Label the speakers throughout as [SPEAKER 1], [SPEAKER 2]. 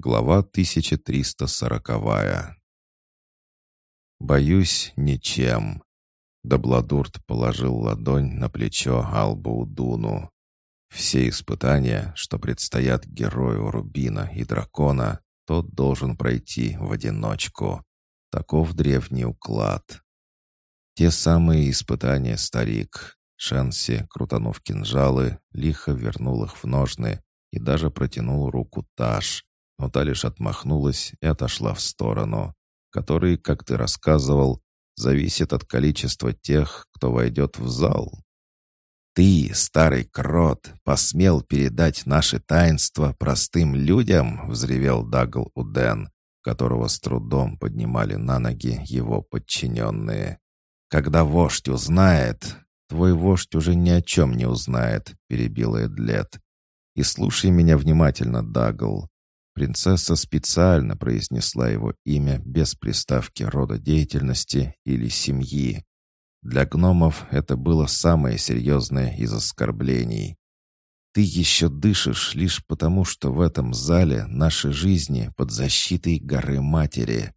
[SPEAKER 1] Глава 1340 «Боюсь ничем». Дабладурт положил ладонь на плечо Албаудуну. Все испытания, что предстоят герою Рубина и Дракона, тот должен пройти в одиночку. Таков древний уклад. Те самые испытания, старик. Шенси, крутанув кинжалы, лихо вернул их в ножны и даже протянул руку Таш, но та лишь отмахнулась и отошла в сторону, который, как ты рассказывал, зависит от количества тех, кто войдет в зал. «Ты, старый крот, посмел передать наше таинство простым людям?» — взревел Дагл Уден, которого с трудом поднимали на ноги его подчиненные. «Когда вождь узнает...» «Твой вождь уже ни о чем не узнает», — перебил Эдлет. «И слушай меня внимательно, Дагл. Принцесса специально произнесла его имя без приставки рода деятельности или семьи. Для гномов это было самое серьезное из оскорблений. Ты еще дышишь лишь потому, что в этом зале наши жизни под защитой горы матери.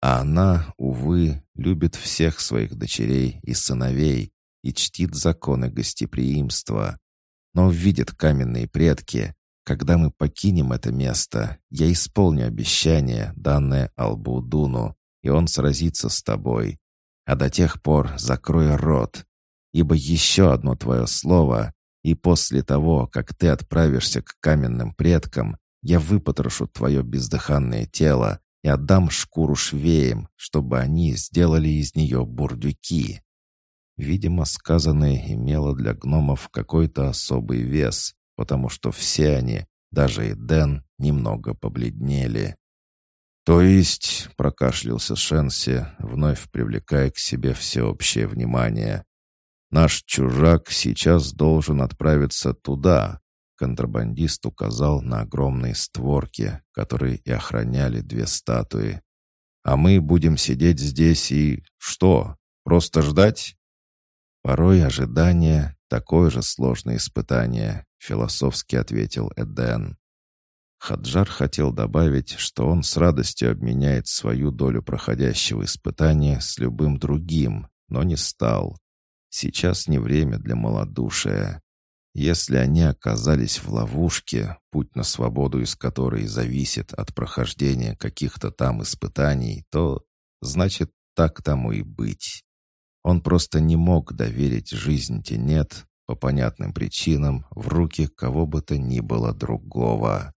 [SPEAKER 1] А она, увы, любит всех своих дочерей и сыновей и чтит законы гостеприимства. Но видит каменные предки, когда мы покинем это место, я исполню обещание, данное Албудуну, и он сразится с тобой. А до тех пор закрой рот, ибо еще одно твое слово, и после того, как ты отправишься к каменным предкам, я выпотрошу твое бездыханное тело и отдам шкуру швеям, чтобы они сделали из нее бурдюки». Видимо, сказанное имело для гномов какой-то особый вес, потому что все они, даже и Дэн, немного побледнели. «То есть», — прокашлялся Шенси, вновь привлекая к себе всеобщее внимание, «наш чужак сейчас должен отправиться туда», — контрабандист указал на огромные створки, которые и охраняли две статуи. «А мы будем сидеть здесь и... что? Просто ждать?» Порой ожидание — такое же сложное испытание, философски ответил Эден. Хаджар хотел добавить, что он с радостью обменяет свою долю проходящего испытания с любым другим, но не стал. Сейчас не время для малодушия. Если они оказались в ловушке, путь на свободу из которой зависит от прохождения каких-то там испытаний, то, значит, так тому и быть. Он просто не мог доверить жизнь Тенет по понятным причинам в руки кого бы то ни было другого.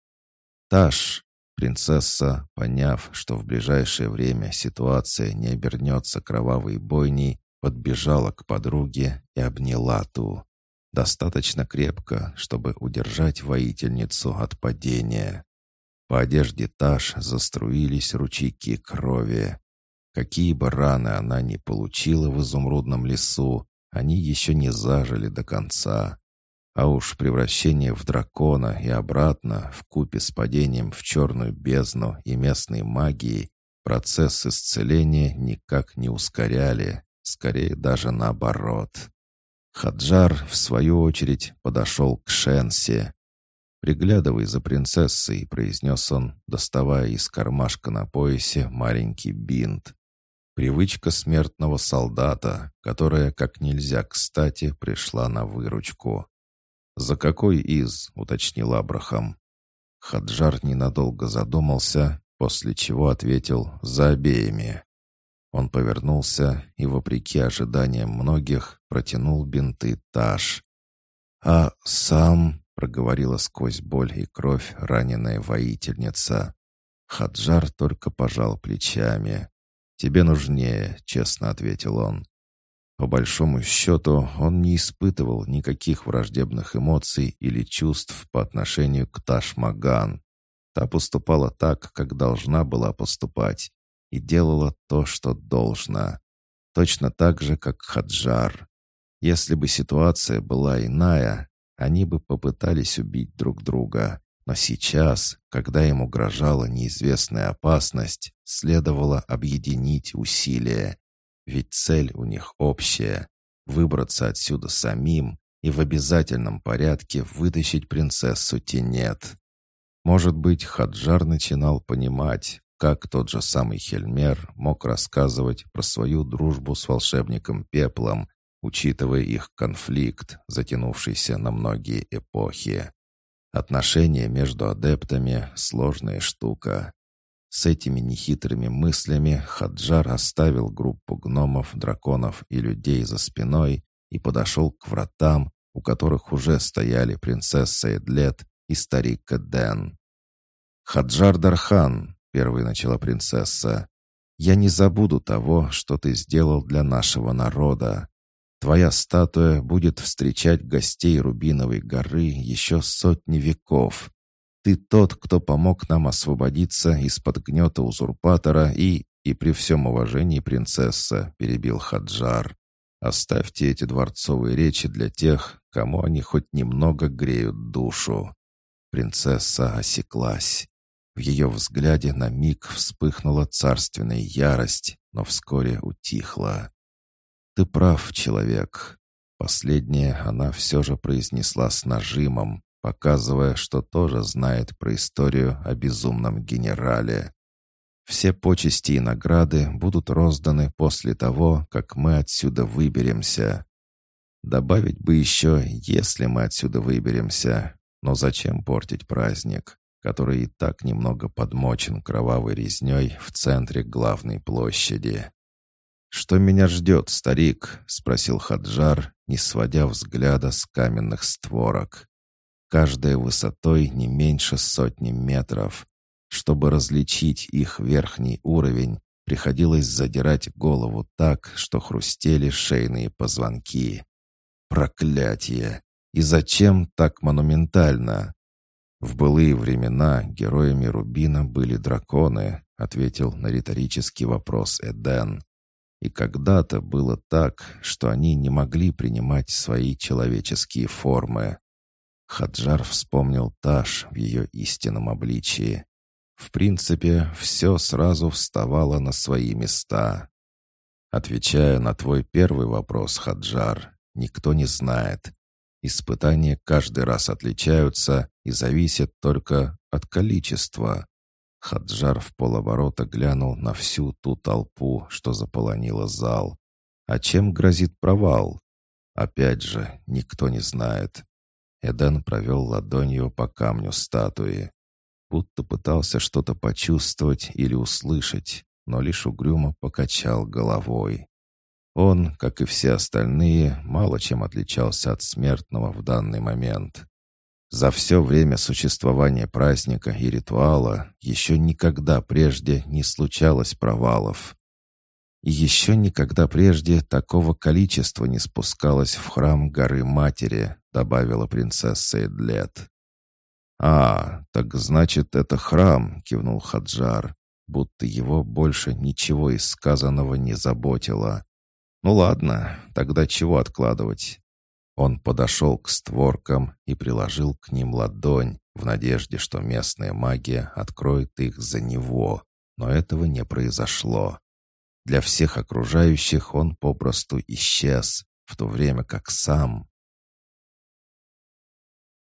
[SPEAKER 1] Таш, принцесса, поняв, что в ближайшее время ситуация не обернется кровавой бойней, подбежала к подруге и обняла ту. Достаточно крепко, чтобы удержать воительницу от падения. По одежде Таш заструились ручейки крови. Какие бы раны она ни получила в изумрудном лесу, они еще не зажили до конца. А уж превращение в дракона и обратно, в купе с падением в черную бездну и местной магией, процесс исцеления никак не ускоряли, скорее даже наоборот. Хаджар, в свою очередь, подошел к Шенсе. «Приглядывай за принцессой», — произнес он, доставая из кармашка на поясе маленький бинт. Привычка смертного солдата, которая как нельзя кстати пришла на выручку. «За какой из?» — уточнил Абрахам. Хаджар ненадолго задумался, после чего ответил «за обеими». Он повернулся и, вопреки ожиданиям многих, протянул бинты Таш. «А сам...» — проговорила сквозь боль и кровь раненая воительница. Хаджар только пожал плечами. «Тебе нужнее», — честно ответил он. По большому счету, он не испытывал никаких враждебных эмоций или чувств по отношению к Таш-Маган. Та поступала так, как должна была поступать, и делала то, что должна. Точно так же, как Хаджар. Если бы ситуация была иная, они бы попытались убить друг друга. Но сейчас, когда им угрожала неизвестная опасность, следовало объединить усилия. Ведь цель у них общая — выбраться отсюда самим и в обязательном порядке вытащить принцессу Тенет. Может быть, Хаджар начинал понимать, как тот же самый Хельмер мог рассказывать про свою дружбу с волшебником Пеплом, учитывая их конфликт, затянувшийся на многие эпохи. Отношения между адептами — сложная штука. С этими нехитрыми мыслями Хаджар оставил группу гномов, драконов и людей за спиной и подошел к вратам, у которых уже стояли принцесса Эдлет и старик Дэн. «Хаджар Дархан», — первой начала принцесса, — «я не забуду того, что ты сделал для нашего народа. Твоя статуя будет встречать гостей Рубиновой горы еще сотни веков. Ты тот, кто помог нам освободиться из-под гнета узурпатора и... И при всем уважении, принцесса, перебил Хаджар. Оставьте эти дворцовые речи для тех, кому они хоть немного греют душу. Принцесса осеклась. В ее взгляде на миг вспыхнула царственная ярость, но вскоре утихла. «Ты прав, человек». Последнее она все же произнесла с нажимом, показывая, что тоже знает про историю о безумном генерале. Все почести и награды будут розданы после того, как мы отсюда выберемся. Добавить бы еще, если мы отсюда выберемся. Но зачем портить праздник, который и так немного подмочен кровавой резней в центре главной площади? «Что меня ждет, старик?» — спросил Хаджар, не сводя взгляда с каменных створок. Каждая высотой не меньше сотни метров. Чтобы различить их верхний уровень, приходилось задирать голову так, что хрустели шейные позвонки. Проклятие! И зачем так монументально? В былые времена героями Рубина были драконы, ответил на риторический вопрос Эден. И когда-то было так, что они не могли принимать свои человеческие формы. Хаджар вспомнил Таш в ее истинном обличии. В принципе, все сразу вставало на свои места. Отвечая на твой первый вопрос, Хаджар, никто не знает. Испытания каждый раз отличаются и зависят только от количества. Хаджар в полоборота глянул на всю ту толпу, что заполонила зал. А чем грозит провал? Опять же, никто не знает. Эден провел ладонью по камню статуи. Будто пытался что-то почувствовать или услышать, но лишь угрюмо покачал головой. Он, как и все остальные, мало чем отличался от смертного в данный момент. За все время существования праздника и ритуала еще никогда прежде не случалось провалов. И еще никогда прежде такого количества не спускалось в храм горы Матери, добавила принцесса Эдлет. «А, так значит, это храм», — кивнул Хаджар, будто его больше ничего из сказанного не заботило. «Ну ладно, тогда чего откладывать? Он подошел к створкам и приложил к ним ладонь в надежде, что местная магия откроет их за него, но этого не произошло. Для всех окружающих он попросту исчез, в то время как сам...